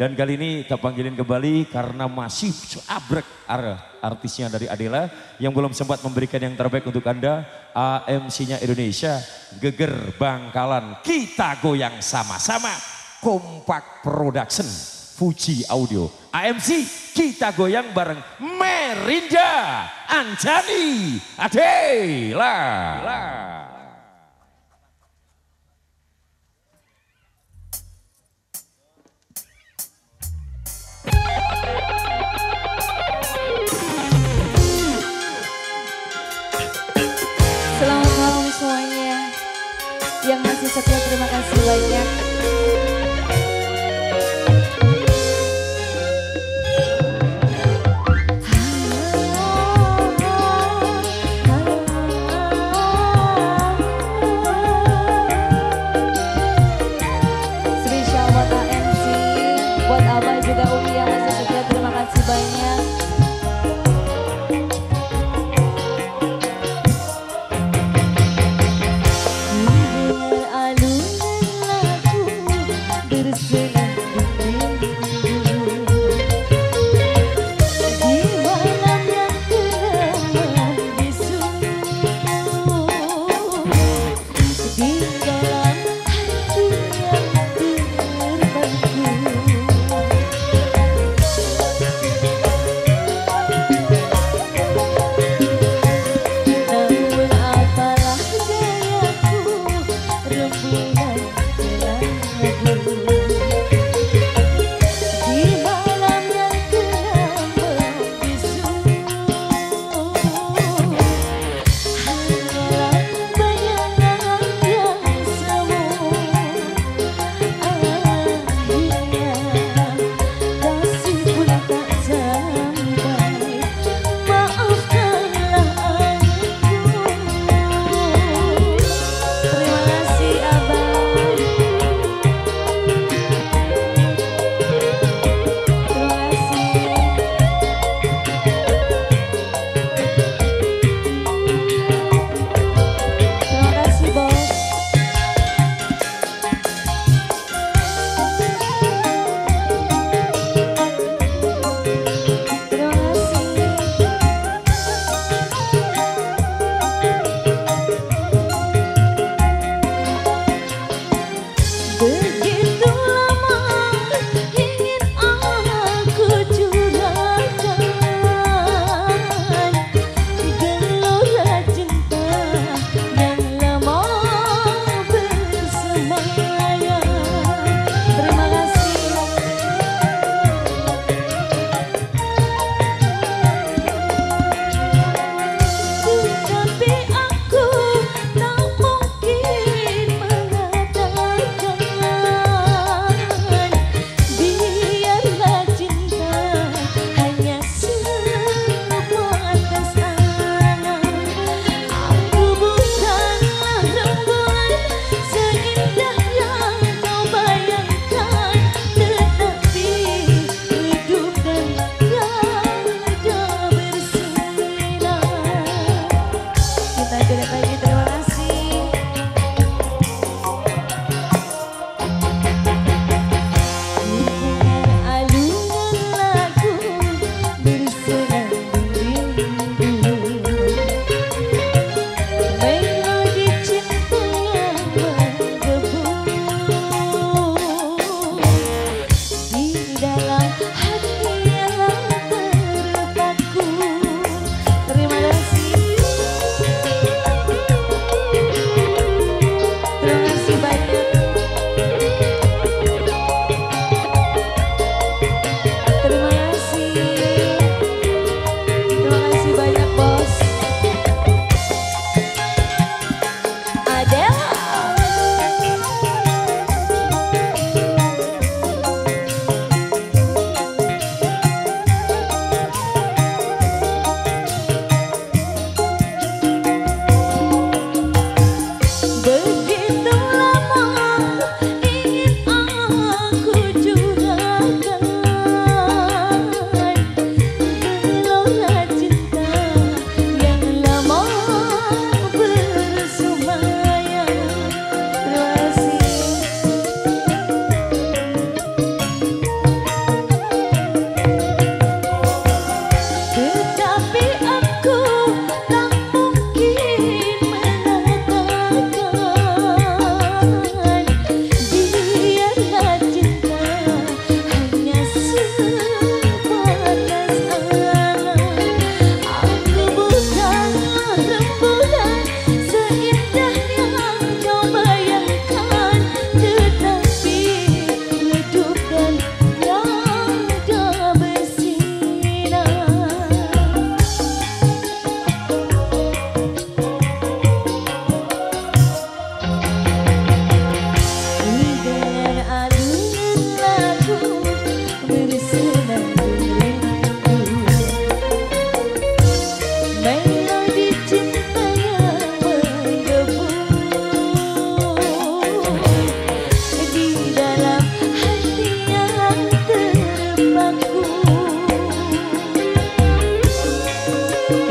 Dan kali ini kita panggilin kembali karena masih abrek artisnya dari Adela yang belum sempat memberikan yang terbaik untuk Anda. AMC-nya Indonesia, Geger Bangkalan, kita goyang sama-sama. Kompak Production, Fuji Audio. AMC, kita goyang bareng Merinda, Anjani, Adela. Selamat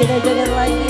I don't like it.